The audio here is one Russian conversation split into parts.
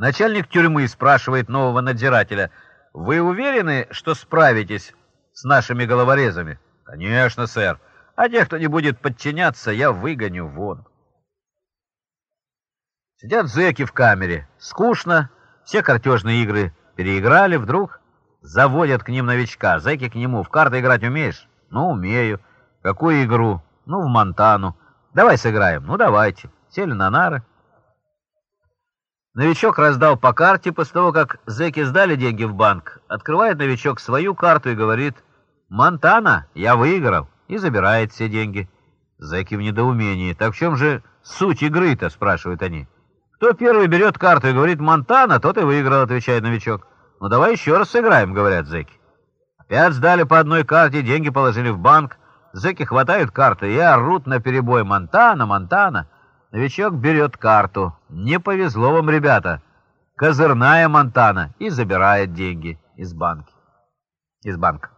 Начальник тюрьмы спрашивает нового надзирателя, «Вы уверены, что справитесь с нашими головорезами?» «Конечно, сэр. А тех, кто не будет подчиняться, я выгоню вон». Сидят зэки в камере. Скучно. Все картежные игры переиграли. Вдруг заводят к ним новичка. Зэки к нему. В карты играть умеешь? Ну, умею. Какую игру? Ну, в Монтану. Давай сыграем. Ну, давайте. Сели на нары. Новичок раздал по карте после того, как зэки сдали деньги в банк. Открывает новичок свою карту и говорит, «Монтана, я выиграл», и забирает все деньги. Зэки в недоумении. «Так в чем же суть игры-то?» — спрашивают они. «Кто первый берет карту и говорит «Монтана», тот и выиграл», — отвечает новичок. «Ну давай еще раз сыграем», — говорят зэки. Опять сдали по одной карте, деньги положили в банк. Зэки хватают карту и орут на перебой «Монтана, Монтана». Новичок берет карту. Не повезло вам, ребята. Козырная Монтана. И забирает деньги из банки. Из банка.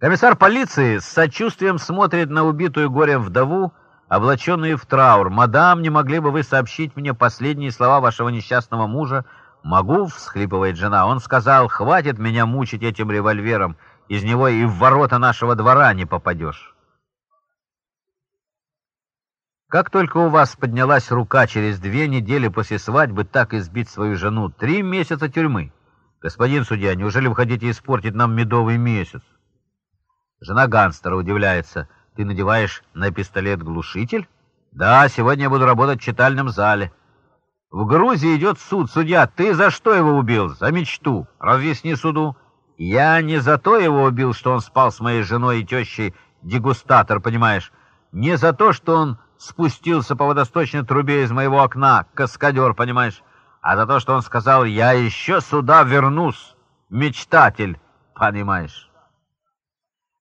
Комиссар полиции с сочувствием смотрит на убитую горем вдову, облаченную в траур. «Мадам, не могли бы вы сообщить мне последние слова вашего несчастного мужа?» «Могу», — всхлипывает жена. «Он сказал, хватит меня мучить этим револьвером. Из него и в ворота нашего двора не попадешь». Как только у вас поднялась рука через две недели после свадьбы так избить свою жену, три месяца тюрьмы. Господин судья, неужели вы хотите испортить нам медовый месяц? Жена гангстера удивляется. Ты надеваешь на пистолет глушитель? Да, сегодня я буду работать в читальном зале. В Грузии идет суд. Судья, ты за что его убил? За мечту. Разъясни суду. Я не за то его убил, что он спал с моей женой и тещей, дегустатор, понимаешь? Не за то, что он спустился по водосточной трубе из моего окна, каскадер, понимаешь? А за то, что он сказал, я еще сюда вернусь, мечтатель, понимаешь?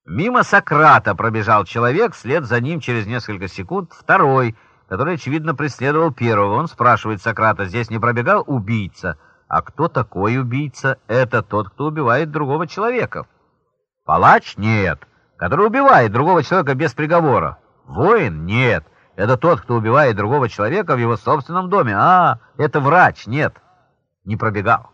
Мимо Сократа пробежал человек, вслед за ним через несколько секунд второй, который, очевидно, преследовал первого. Он спрашивает Сократа, здесь не пробегал убийца? А кто такой убийца? Это тот, кто убивает другого человека. Палач? Нет. Который убивает другого человека без приговора. Воин? Нет. Это тот, кто убивает другого человека в его собственном доме. А, это врач. Нет, не пробегал.